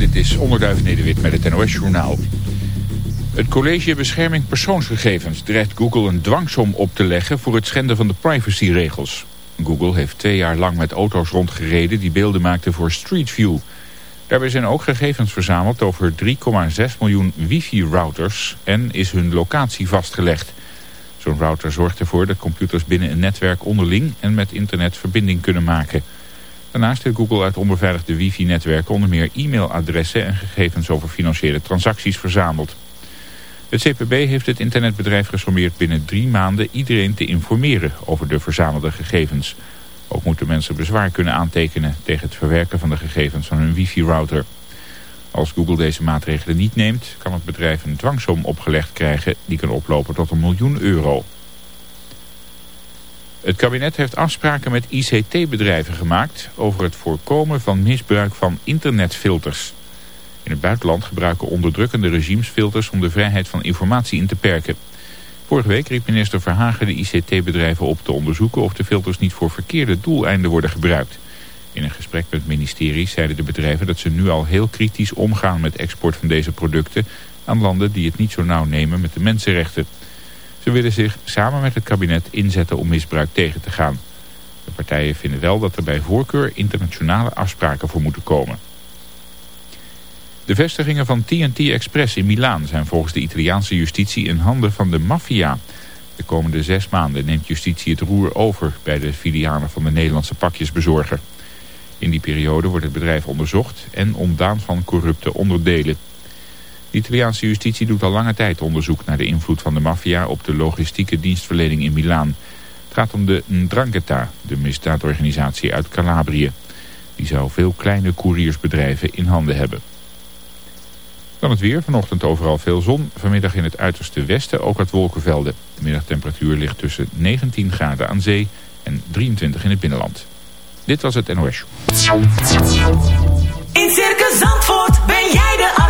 dit is Onderduif Nederwit met het NOS Journaal. Het College Bescherming Persoonsgegevens dreigt Google een dwangsom op te leggen voor het schenden van de privacyregels. Google heeft twee jaar lang met auto's rondgereden die beelden maakten voor Street View. Daarbij zijn ook gegevens verzameld over 3,6 miljoen wifi-routers en is hun locatie vastgelegd. Zo'n router zorgt ervoor dat computers binnen een netwerk onderling en met internet verbinding kunnen maken. Daarnaast heeft Google uit onbeveiligde wifi-netwerken onder meer e-mailadressen en gegevens over financiële transacties verzameld. Het CPB heeft het internetbedrijf gesommeerd binnen drie maanden iedereen te informeren over de verzamelde gegevens. Ook moeten mensen bezwaar kunnen aantekenen tegen het verwerken van de gegevens van hun wifi-router. Als Google deze maatregelen niet neemt, kan het bedrijf een dwangsom opgelegd krijgen die kan oplopen tot een miljoen euro. Het kabinet heeft afspraken met ICT-bedrijven gemaakt over het voorkomen van misbruik van internetfilters. In het buitenland gebruiken onderdrukkende regimes filters om de vrijheid van informatie in te perken. Vorige week riep minister Verhagen de ICT-bedrijven op te onderzoeken of de filters niet voor verkeerde doeleinden worden gebruikt. In een gesprek met ministerie zeiden de bedrijven dat ze nu al heel kritisch omgaan met export van deze producten aan landen die het niet zo nauw nemen met de mensenrechten. Ze willen zich samen met het kabinet inzetten om misbruik tegen te gaan. De partijen vinden wel dat er bij voorkeur internationale afspraken voor moeten komen. De vestigingen van TNT Express in Milaan zijn volgens de Italiaanse justitie in handen van de maffia. De komende zes maanden neemt justitie het roer over bij de filialen van de Nederlandse pakjesbezorger. In die periode wordt het bedrijf onderzocht en ontdaan van corrupte onderdelen. De Italiaanse justitie doet al lange tijd onderzoek naar de invloed van de maffia op de logistieke dienstverlening in Milaan. Het gaat om de Ndrangheta, de misdaadorganisatie uit Calabrië. Die zou veel kleine couriersbedrijven in handen hebben. Dan het weer. Vanochtend overal veel zon. Vanmiddag in het uiterste westen ook wat wolkenvelden. De middagtemperatuur ligt tussen 19 graden aan zee en 23 in het binnenland. Dit was het NOS. In Circus Zandvoort ben jij de.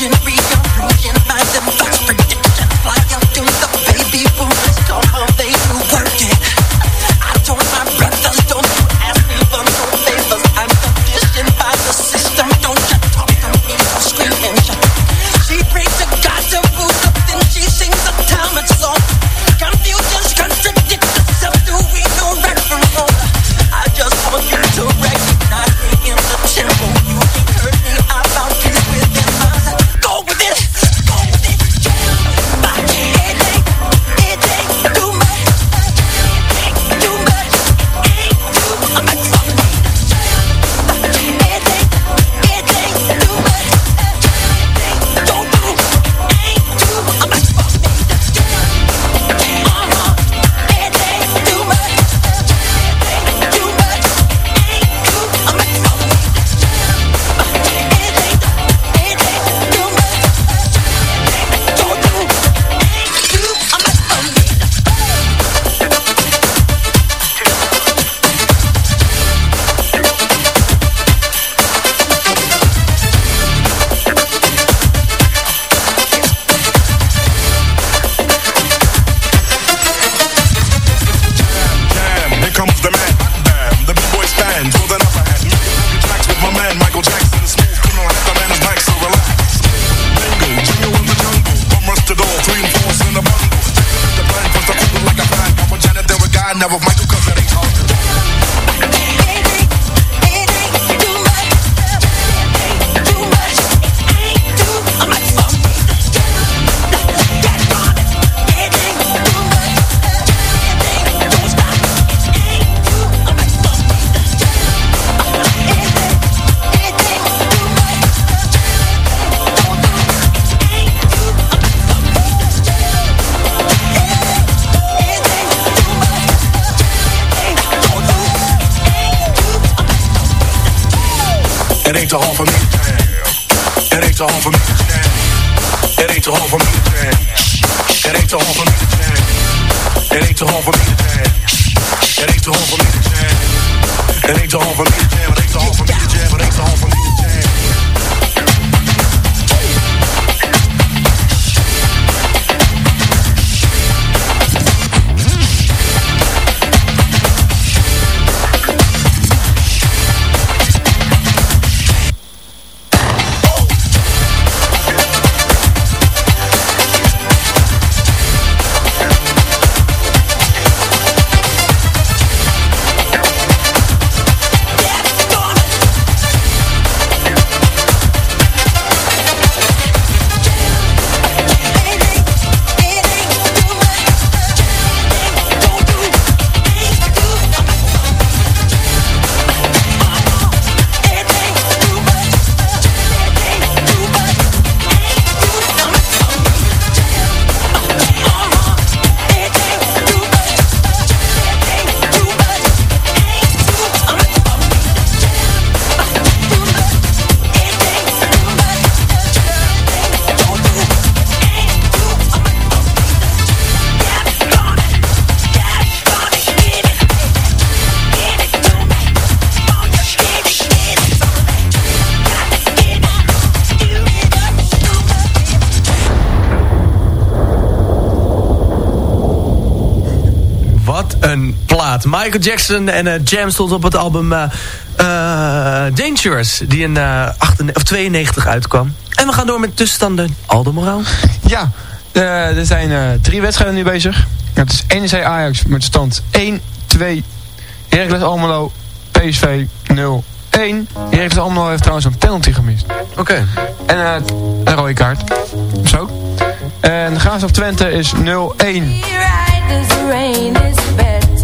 Every. Ain't too hard for me to jam. It ain't too hard for me to jam. It ain't too hard for me to jam. It ain't too hard for me to jam. It ain't too hard for me to jam. It ain't too hard for me to jam. It ain't too hard for me to jam. It ain't hard for me to jam. It ain't too hard for me to. Een plaat. Michael Jackson en eh, Jam stond op het album eh, eh, Dangerous. Die in eh, 98 of 92 uitkwam. En we gaan door met tussenstanden. Aldo Moraal. Ja, er zijn eh, drie wedstrijden nu bezig. Het is NEC Ajax met stand 1-2. Heracles Almelo, PSV 0-1. Heracles Almelo heeft trouwens een penalty gemist. Oké. En eh, een rode kaart. Zo. En Graafschap Twente is 0-1.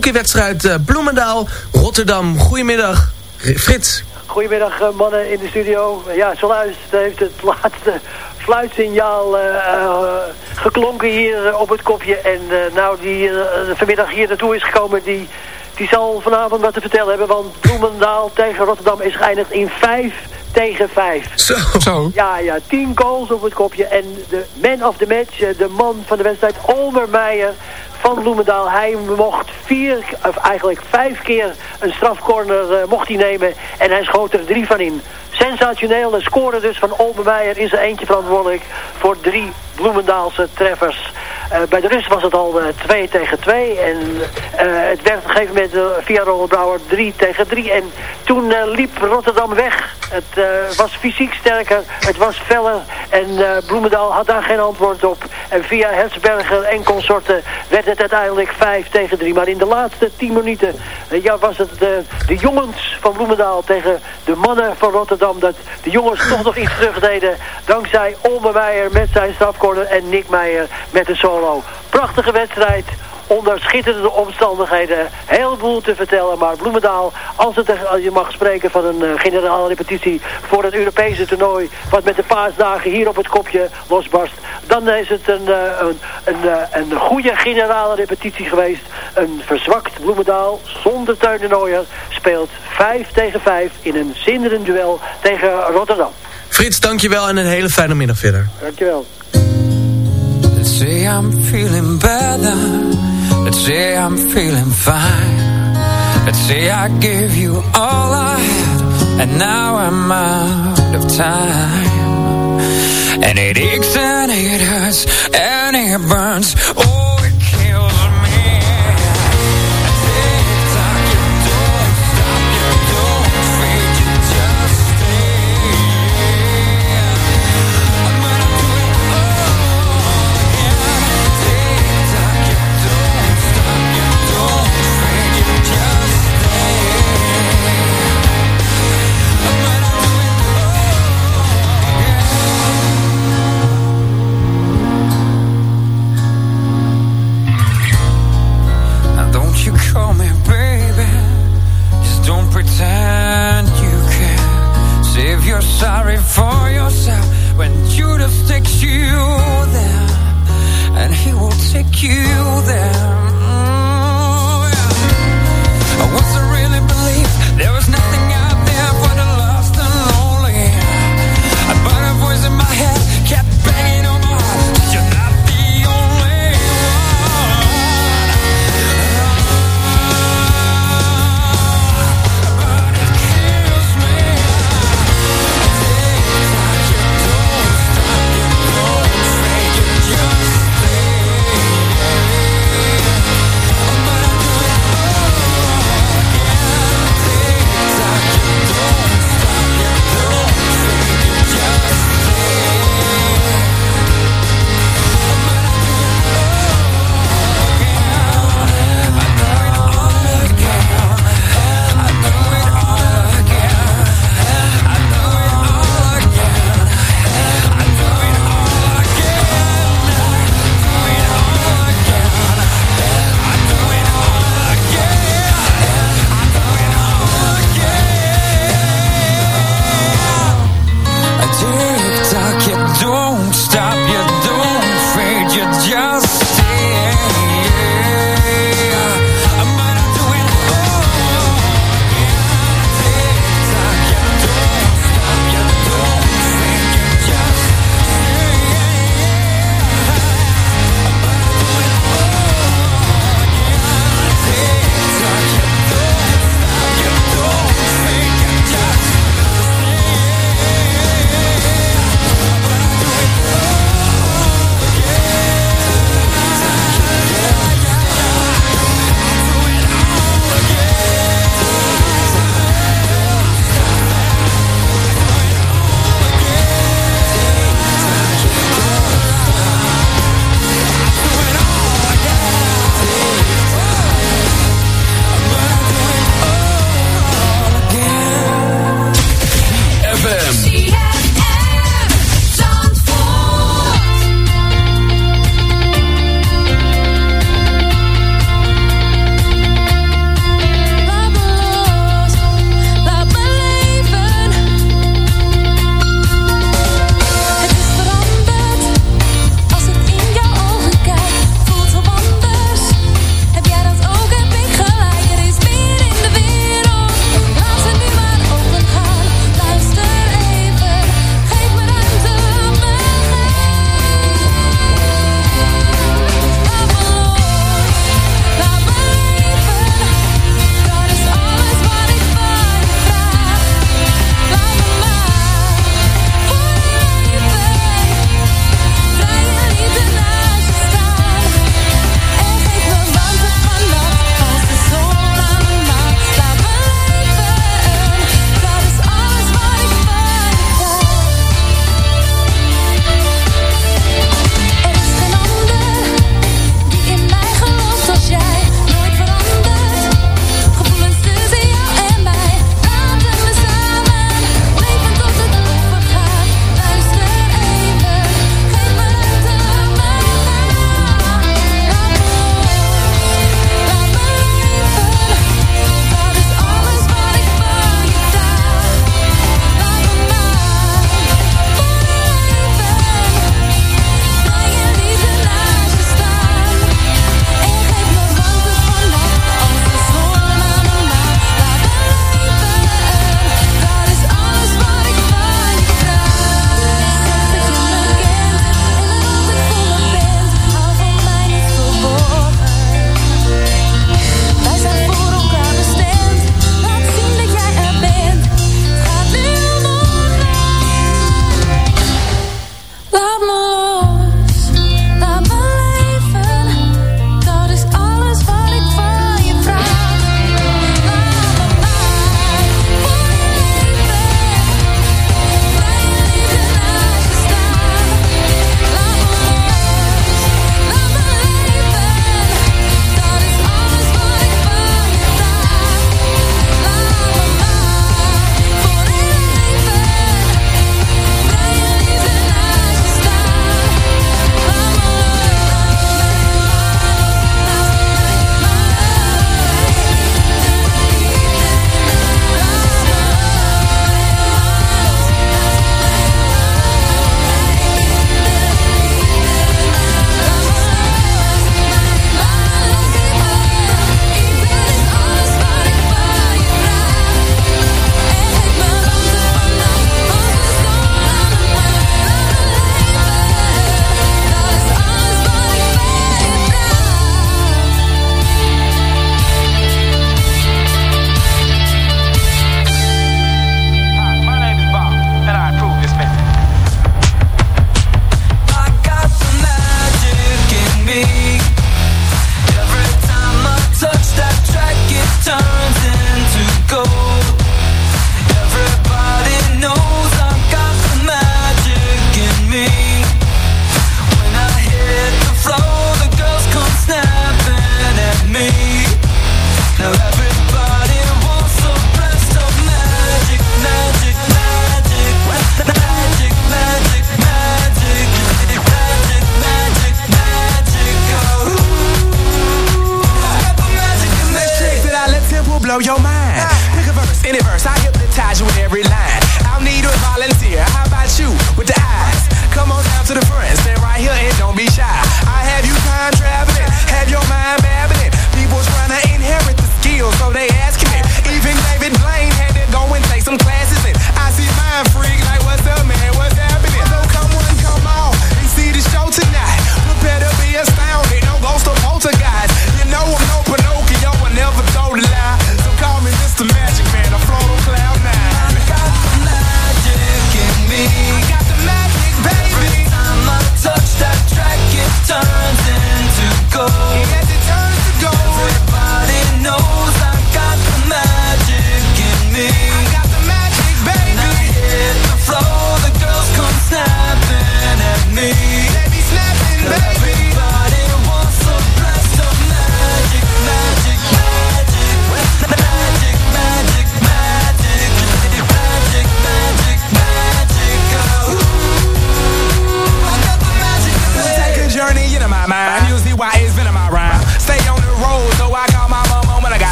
hockeywedstrijd uh, Bloemendaal, Rotterdam. Goedemiddag, Frits. Goedemiddag mannen in de studio. Ja, zojuist heeft het laatste fluitsignaal uh, geklonken hier op het kopje. En uh, nou, die vanmiddag hier naartoe is gekomen, die, die zal vanavond wat te vertellen hebben. Want Bloemendaal tegen Rotterdam is geëindigd in 5 tegen 5. Zo. Zo. Ja, ja, 10 goals op het kopje. En de man of the match, de man van de wedstrijd, Olmer Meijer van Bloemendaal. Hij mocht vier, of eigenlijk vijf keer een strafcorner mocht hij nemen. En hij schoot er drie van in. Sensationeel, een score dus van Oldenmeijer is er eentje verantwoordelijk voor drie Bloemendaalse treffers. Uh, bij de rust was het al uh, 2 tegen 2 en uh, het werd op een gegeven moment via Ronald Brouwer 3 tegen 3 en toen liep Rotterdam weg. Het was fysiek sterker, het was feller en Bloemendaal had daar geen antwoord op. En via Hersberger en consorten werd het uiteindelijk 5 tegen 3. Maar in de laatste 10 minuten ja, was het de, jongens van Bloemendaal tegen de mannen van Rotterdam dat de jongens toch nog iets terug deden. Dankzij Olme Meijer met zijn en Nick Meijer met de solo. Prachtige wedstrijd onder schitterende omstandigheden. Heel veel te vertellen, maar Bloemendaal, als, het, als je mag spreken van een uh, generale repetitie voor het Europese toernooi, wat met de paasdagen hier op het kopje losbarst, dan is het een, uh, een, een, uh, een, goede generale repetitie geweest. Een verzwakt Bloemendaal zonder Teun Nooier speelt 5 tegen 5 in een zinderend duel tegen Rotterdam. Frits, dankjewel en een hele fijne middag verder. Dankjewel. Say I'm feeling better. Let's say I'm feeling fine. Let's say I gave you all I had. And now I'm out of time. And it aches and it hurts and it burns. Oh,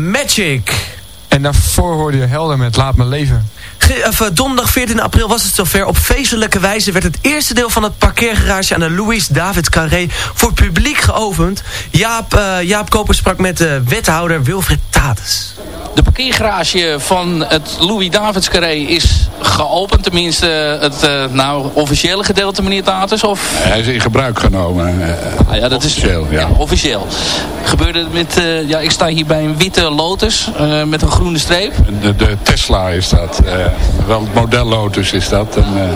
Magic. En daarvoor hoorde je Helder met Laat Me Leven. Of, eh, donderdag 14 april was het zover. Op feestelijke wijze werd het eerste deel van het parkeergarage aan de Louis David Carré voor publiek geopend. Jaap, eh, Jaap Koper sprak met de wethouder Wilfried Tates. De parkeergarage van het Louis Davids Carré is geopend. Tenminste, het eh, nou, officiële gedeelte, meneer Tatus. Of? Hij is in gebruik genomen. eh, Ah, ja, dat officieel, is ja. officieel. Gebeurde het met, eh, ja, ik sta hier bij een witte Lotus eh, met een groene streep. De, de Tesla is dat. eh, wel het model Lotus is dat. En, eh,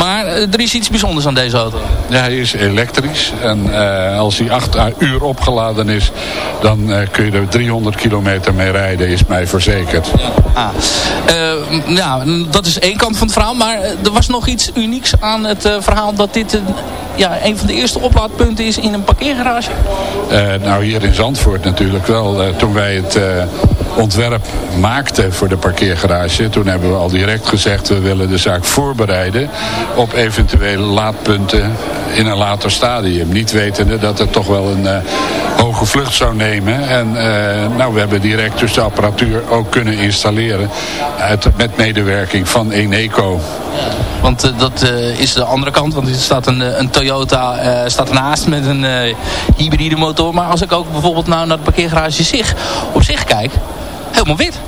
Maar eh, er is iets bijzonders aan deze auto. ja, hij is elektrisch. En eh, als hij acht uur opgeladen is, dan eh, kun je er 300 kilometer mee rijden, is mij verzekerd. Ah. Eh, m- ja, dat is één kant van het verhaal. Maar er was nog iets unieks aan het verhaal dat dit een, ja, een van de eerste oplaadpunten is in een parkeergarage. Nou, hier in Zandvoort natuurlijk wel. Toen wij het ontwerp maakten voor de parkeergarage... toen hebben we al direct gezegd... we willen de zaak voorbereiden op eventuele laadpunten in een later stadium. Niet wetende dat het toch wel een eh, hoge vlucht zou nemen. En eh, nou, we hebben direct dus de apparatuur ook kunnen installeren... Uit, met medewerking van Eneco. Want eh, dat is de andere kant. Want er staat een, een Toyota staat ernaast met een hybride motor. Maar als ik ook bijvoorbeeld nou naar de parkeergarage zich, op zich kijk, helemaal wit.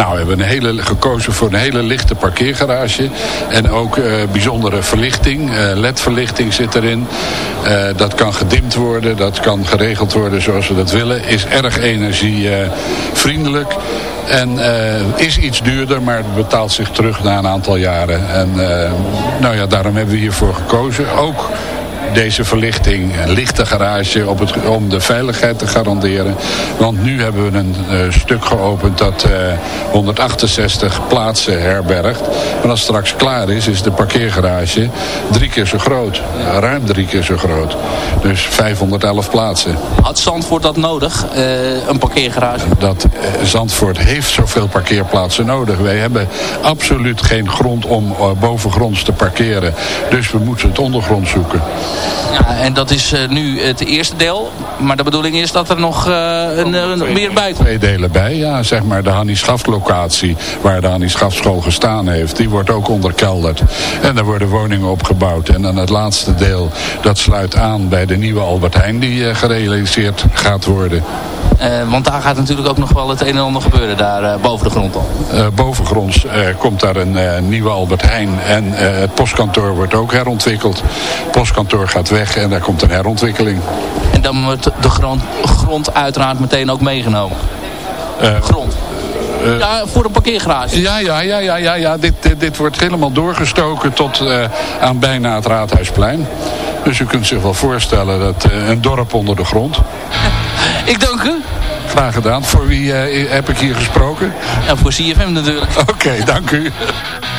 Nou, we hebben een hele, gekozen voor een hele lichte parkeergarage. En ook eh, bijzondere verlichting. Eh, LED-verlichting zit erin. Eh, dat kan gedimd worden. Dat kan geregeld worden zoals we dat willen. Is erg energievriendelijk. En is iets duurder, maar het betaalt zich terug na een aantal jaren. En nou ja, daarom hebben we hiervoor gekozen. Ook deze verlichting, een lichte garage op het, om de veiligheid te garanderen. Want nu hebben we een eh, stuk geopend dat eh, 168 plaatsen herbergt. Maar als het straks klaar is, is de parkeergarage drie keer zo groot. Ruim drie keer zo groot. Dus 511 plaatsen. Had Zandvoort dat nodig, eh, een parkeergarage? Dat eh, Zandvoort heeft zoveel parkeerplaatsen nodig. Wij hebben absoluut geen grond om eh, bovengronds te parkeren. Dus we moeten het ondergrond zoeken. Ja, en dat is uh, nu het eerste deel. Maar de bedoeling is dat er nog uh, een, een, meer bij. Twee delen bij, ja. Zeg maar de Hannie locatie waar de Hannie Schaft school gestaan heeft. Die wordt ook onderkelderd. En er worden woningen opgebouwd. En dan het laatste deel, dat sluit aan bij de nieuwe Albert Heijn die uh, gerealiseerd gaat worden. want daar gaat natuurlijk ook nog wel het een en ander gebeuren daar boven de grond al. bovengronds komt daar een nieuwe Albert Heijn. En het postkantoor wordt ook herontwikkeld. Postkantoor gaat weg en daar komt een herontwikkeling. En dan wordt de grond, grond uiteraard meteen ook meegenomen? Uh, grond? Uh, ja, voor een parkeergarage. Ja, ja, ja, ja, ja, ja. Dit, dit, dit wordt helemaal doorgestoken tot uh, aan bijna het Raadhuisplein. Dus u kunt zich wel voorstellen dat een dorp onder de grond. Ik dank u. Graag gedaan. Voor wie heb ik hier gesproken? Ja, voor CFM natuurlijk. Oké, okay, dank u.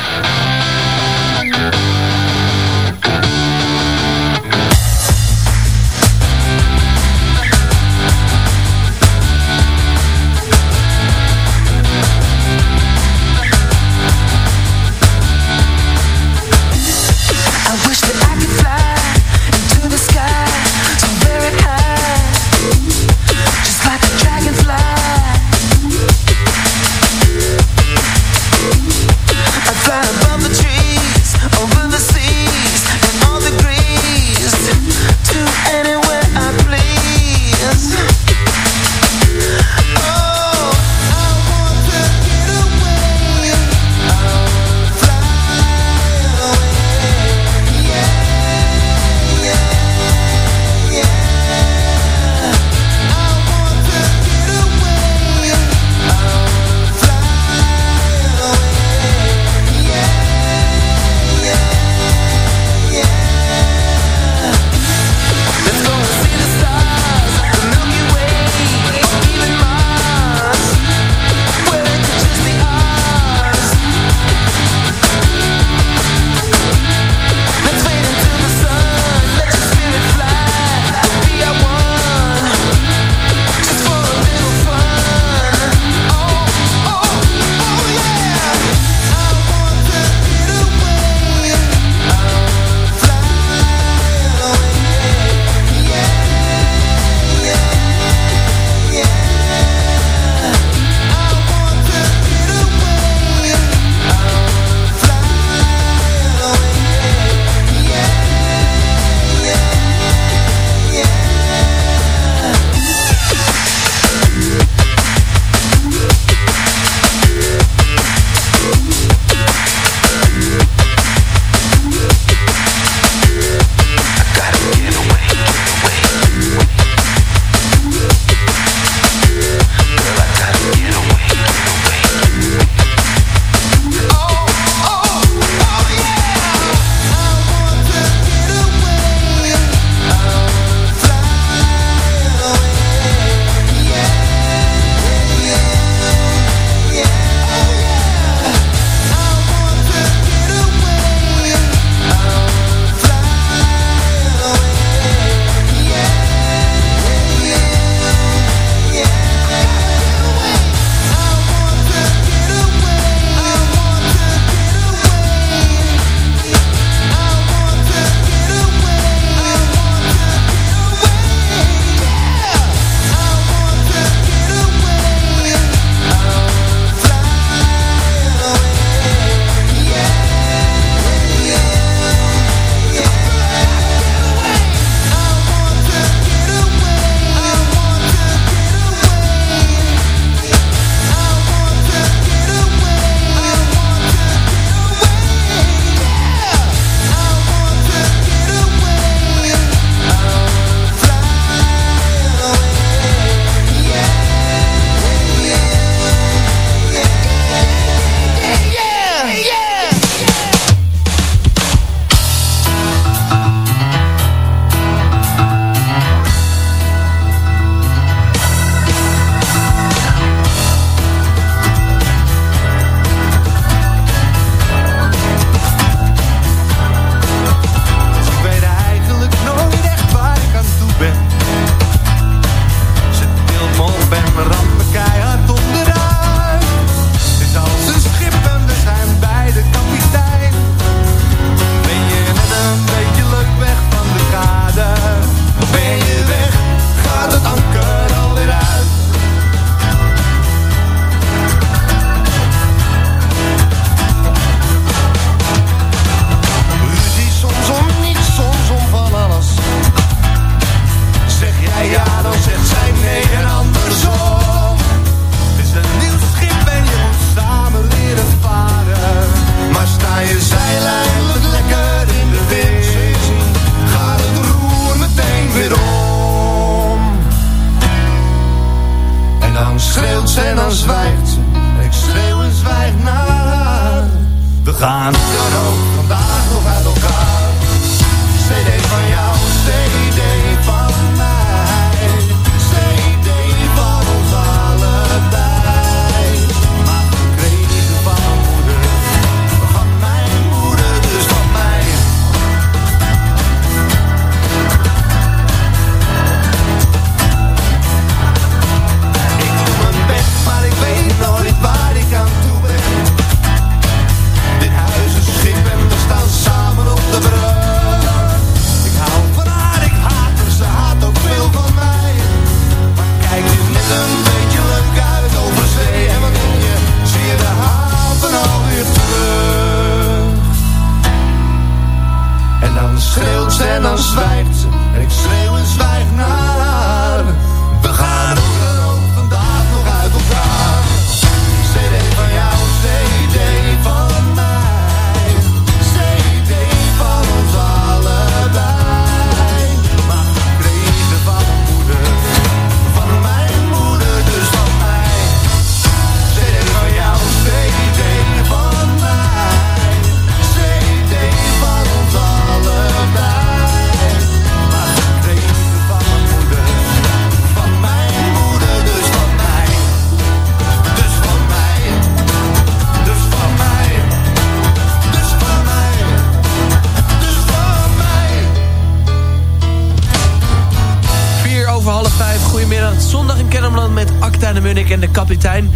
Munnik en de kapitein.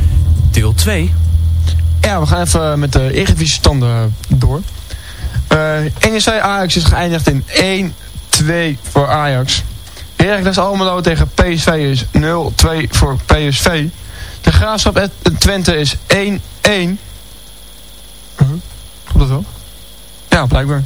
Deel 2. Ja, we gaan even met de Eredivisie standen door. Eh NEC Ajax is geëindigd in 1-2 voor Ajax. Heracles Almelo tegen PSV is 0-2 voor PSV. De Graafschap en Twente is 1-1. Huh? Klopt dat wel? Ja, blijkbaar.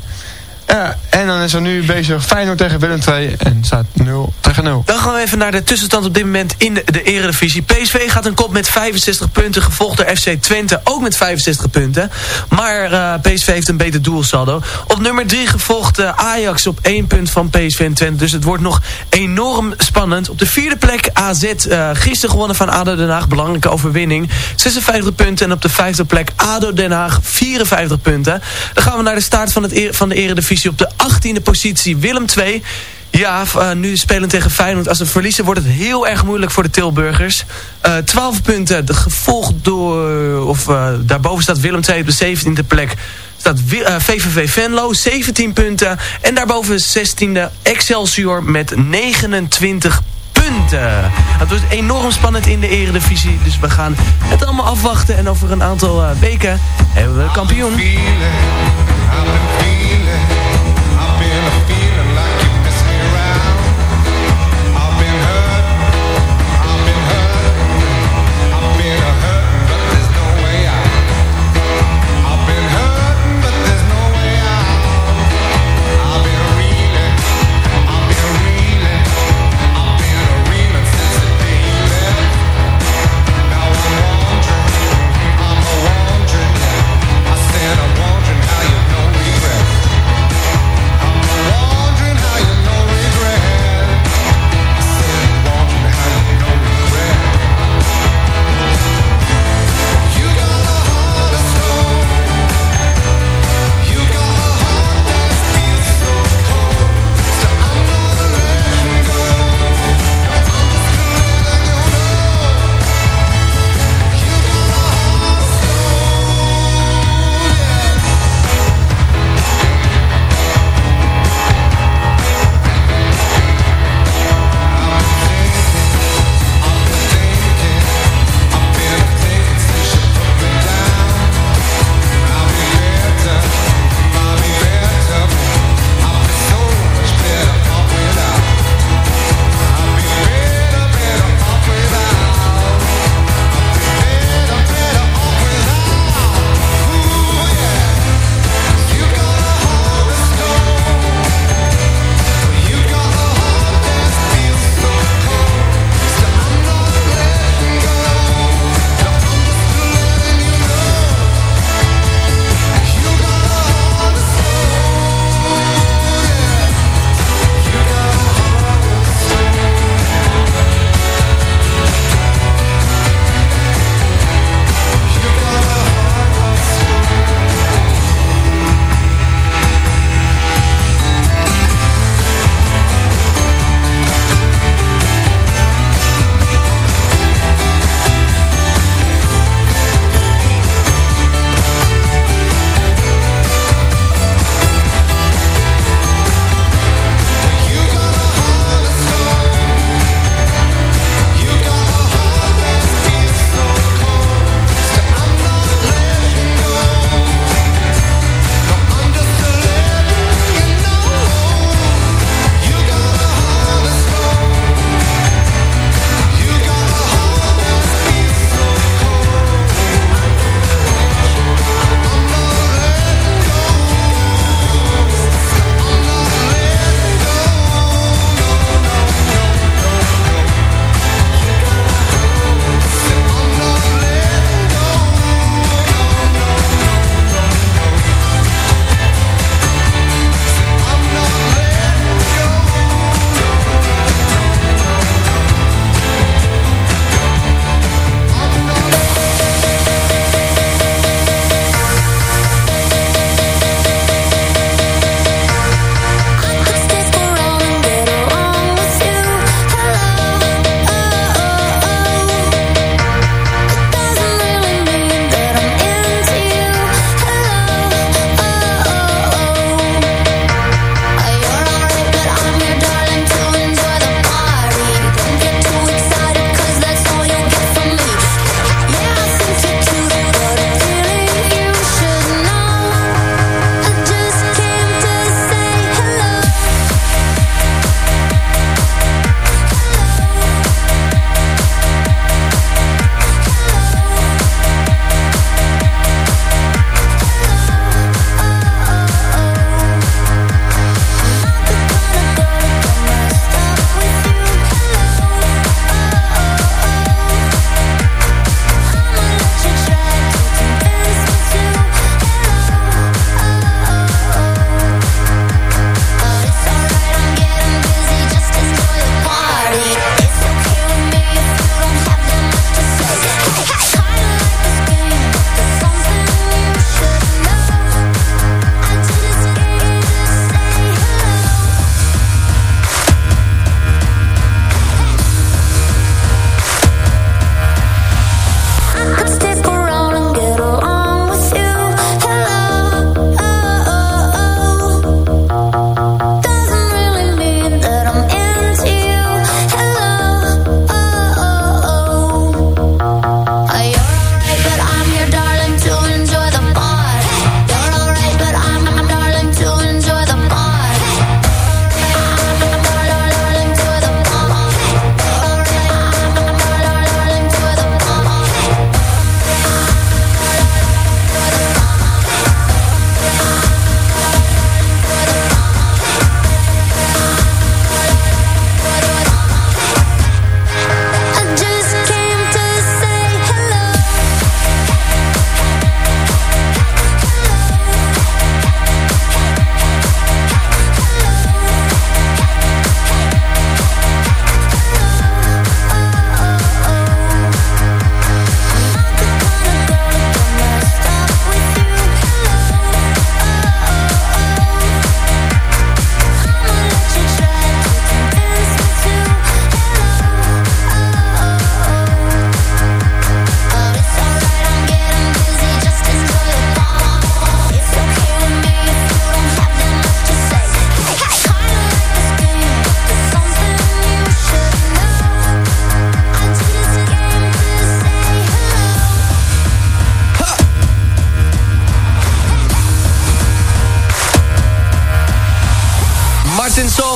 Ja, en dan is er nu bezig Feyenoord tegen Willem 2 en staat 0 tegen 0. Dan gaan we even naar de tussenstand op dit moment in de, Eredivisie. PSV gaat een kop met 65 punten, gevolgd door FC Twente ook met 65 punten. Maar eh, PSV heeft een beter doelsaldo. Op nummer 3 gevolgd eh, Ajax op 1 punt van PSV en Twente. Dus het wordt nog enorm spannend. Op de vierde plek AZ, eh, gisteren gewonnen van ADO Den Haag, belangrijke overwinning. 56 punten en op de vijfde plek ADO Den Haag, 54 punten. Dan gaan we naar de start van, het, e- van de Eredivisie op de 18e positie Willem 2. Ja, uh, nu spelen tegen Feyenoord. Als ze verliezen wordt het heel erg moeilijk voor de Tilburgers. Uh, 12 punten, gevolgd door... Of uh, daarboven staat Willem 2 op de 17e plek. Staat VVV Venlo, 17 punten. En daarboven 16e Excelsior met 29 punten. Het wordt enorm spannend in de eredivisie. Dus we gaan het allemaal afwachten. En over een aantal weken hebben we kampioen.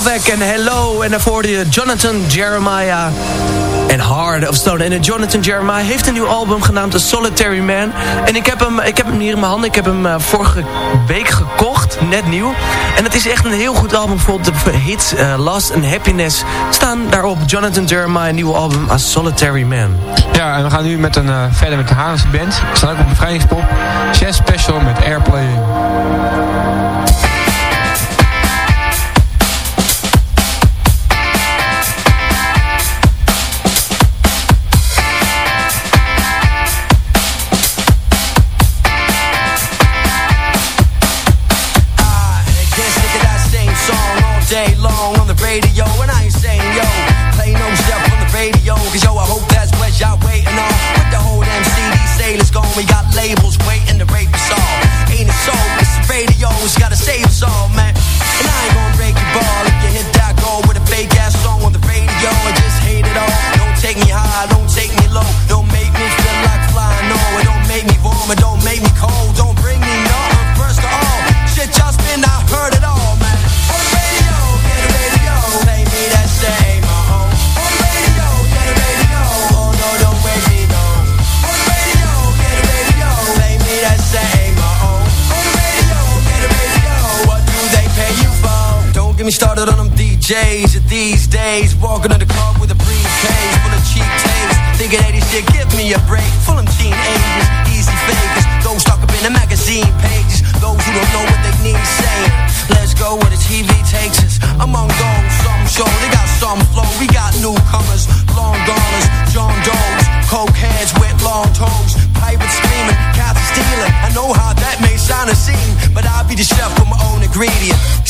En Hello. En daarvoor de Jonathan Jeremiah en Hard of Stone. En Jonathan Jeremiah heeft een nieuw album genaamd A Solitary Man. En ik heb hem, ik heb hem hier in mijn handen. Ik heb hem uh, vorige week gekocht, net nieuw. En het is echt een heel goed album. Bijvoorbeeld de hits uh, Lost and Happiness staan daarop. Jonathan Jeremiah, nieuwe album A Solitary Man. Ja, en we gaan nu met een, uh, verder met de Haarlemse band. We staan ook op bevrijdingspop. Jazz Special met Airplaying. Get me started on them DJs these days walking to the club with a briefcase full of cheap tapes. Thinking 80 shit give me a break. Full of teenagers easy fakers. Those stuck up in the magazine pages. Those who don't know what they need saying. Let's go where the TV takes us. Among those some show they got some flow. We got newcomers long goners John Doe's coke heads with long toes. Pirates screaming cats stealing. I know how that may sound a scene but I'll be the chef with my own ingredient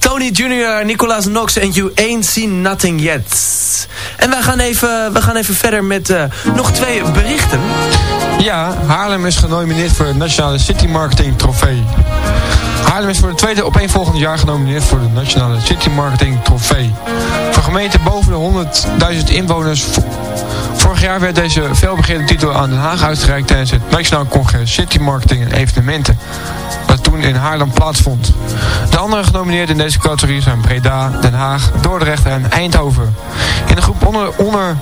Tony Jr., Nicolas Knox en You Ain't Seen Nothing Yet. En wij gaan even, we gaan even verder met uh, nog twee berichten. Ja, Haarlem is genomineerd voor de Nationale City Marketing Trofee. Haarlem is voor het tweede opeenvolgende jaar genomineerd voor de Nationale City Marketing Trofee. Voor gemeenten boven de 100.000 inwoners... Vorig jaar werd deze felbegeerde titel aan Den Haag uitgereikt tijdens het Nationaal Congres City Marketing en Evenementen toen in Haarlem plaatsvond. De andere genomineerden in deze categorie zijn Breda, Den Haag, Dordrecht en Eindhoven. In de groep onder, onder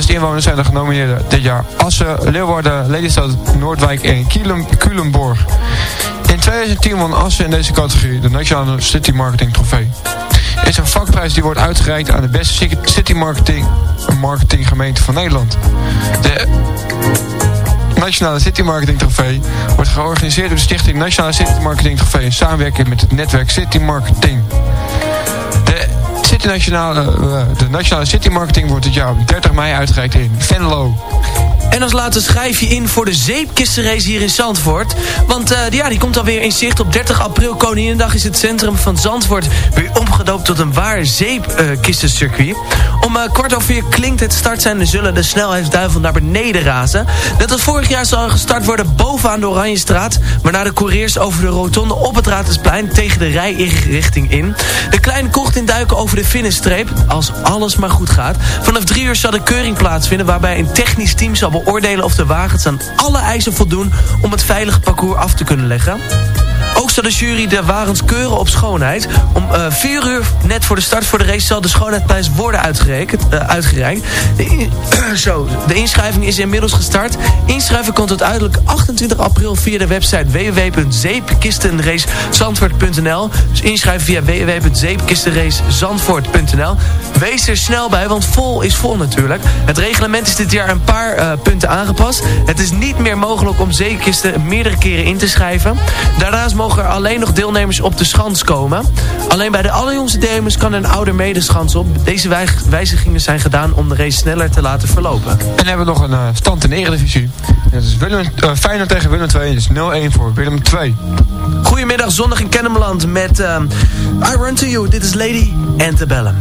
100.000 inwoners zijn de genomineerden dit jaar Assen, Leeuwarden, Lelystad, Noordwijk en Culemborg. In 2010 won Assen in deze categorie de Nationale City Marketing Trofee. Is een vakprijs die wordt uitgereikt aan de beste city marketing, marketing gemeente van Nederland. De Nationale City Marketing Trofee wordt georganiseerd door de stichting Nationale City Marketing Trofee in samenwerking met het netwerk City Marketing. De, Nationale, uh, de Nationale City Marketing wordt dit jaar op 30 mei uitgereikt in Venlo. En als laatste schrijf je in voor de zeepkistenrace hier in Zandvoort. Want uh, ja, die komt alweer in zicht. Op 30 april, Koninginnedag, is het centrum van Zandvoort weer omgedoopt tot een waar zeepkistencircuit. Om uh, kwart over vier klinkt het startsein en zullen de snelheidsduivel naar beneden razen. Net als vorig jaar zal er gestart worden bovenaan de Oranjestraat. Waarna de coureurs over de rotonde op het Raadhuisplein tegen de rijrichting in. De kleine kocht in duiken over de finishstreep. Als alles maar goed gaat. Vanaf drie uur zal de keuring plaatsvinden waarbij een technisch team zal beoordelen of de wagens aan alle eisen voldoen om het veilige parcours af te kunnen leggen. Ook zal de jury de wagens keuren op schoonheid. Om uh, vier uur net voor de start voor de race zal de schoonheidsprijs worden uitgereikt. Uh, uitgereikt. De, zo, de inschrijving is inmiddels gestart. Inschrijven komt tot uiterlijk 28 april via de website www.zeepkistenracezandvoort.nl Dus inschrijven via www.zeepkistenracezandvoort.nl Wees er snel bij, want vol is vol natuurlijk. Het reglement is dit jaar een paar uh, punten aangepast. Het is niet meer mogelijk om zeepkisten meerdere keren in te schrijven. Daarnaast mogen er alleen nog deelnemers op de schans komen. Alleen bij de allerjongste deelnemers kan een ouder medeschans op. Deze wijzigingen zijn gedaan om de race sneller te laten verlopen. En dan hebben we nog een uh, stand in de Eredivisie. Dat is Willem, uh, Feyenoord tegen Willem 2. Dus 0-1 voor Willem 2. Goedemiddag, zondag in Kennemerland met uh, I Run To You. Dit is Lady Antebellum.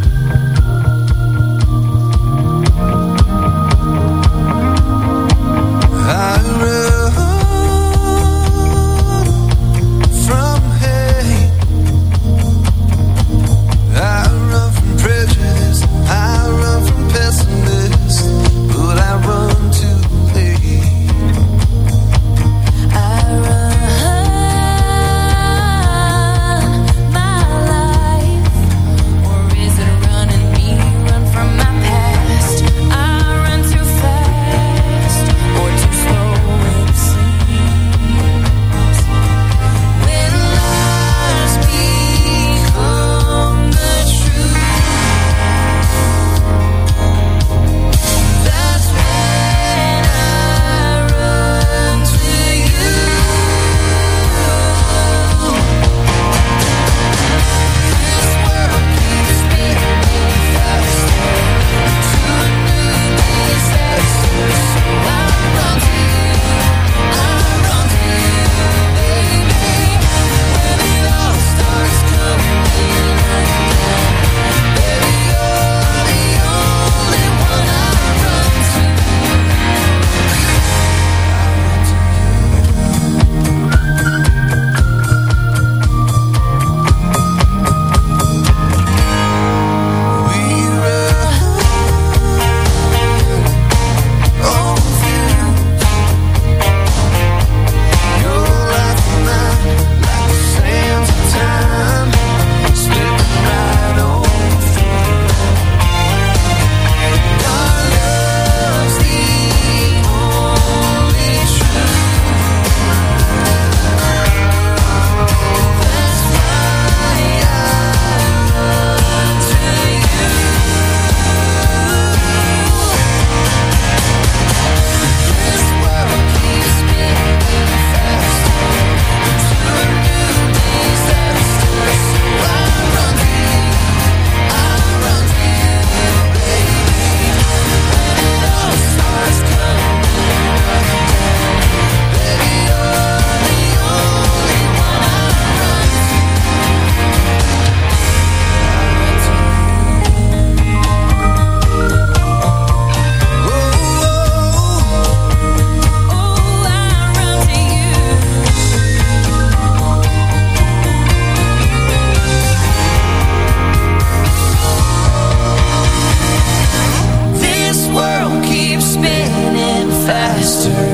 faster.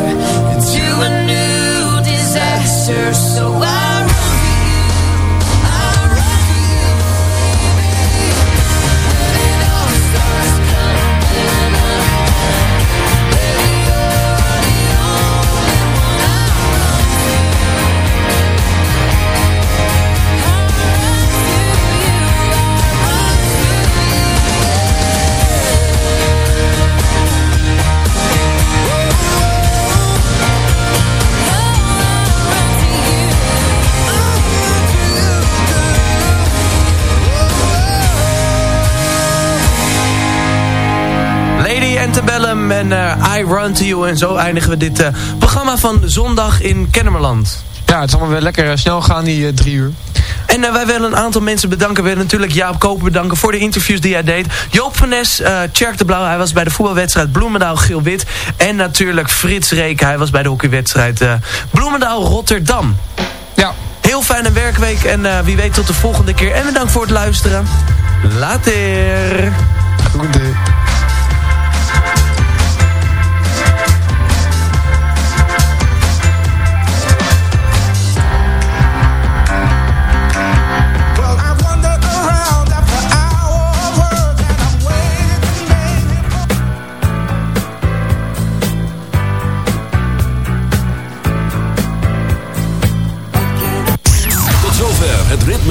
I Run To You. En zo eindigen we dit programma van zondag in Kennemerland. Ja, het is allemaal weer lekker snel gaan, die drie uur. En wij willen een aantal mensen bedanken. We willen natuurlijk Jaap Koper bedanken voor de interviews die hij deed. Joop van Nes, uh, Tjerk de Blauw, hij was bij de voetbalwedstrijd Bloemendaal Geel-Wit. En natuurlijk Frits Reken, hij was bij de hockeywedstrijd uh, Bloemendaal Rotterdam. Ja. Heel fijne werkweek en wie weet tot de volgende keer. En bedankt voor het luisteren. Later.